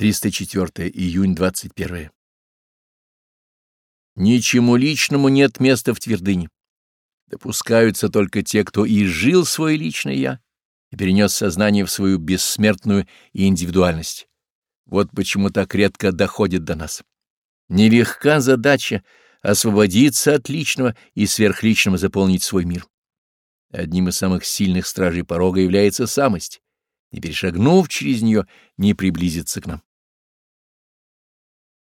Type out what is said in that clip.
304 июнь 21. Ничему личному нет места в твердыне. Допускаются только те, кто изжил свое личное «я» и перенес сознание в свою бессмертную индивидуальность. Вот почему так редко доходит до нас. Нелегка задача освободиться от личного и сверхличного заполнить свой мир. Одним из самых сильных стражей порога является самость. Не перешагнув через нее, не приблизится к нам.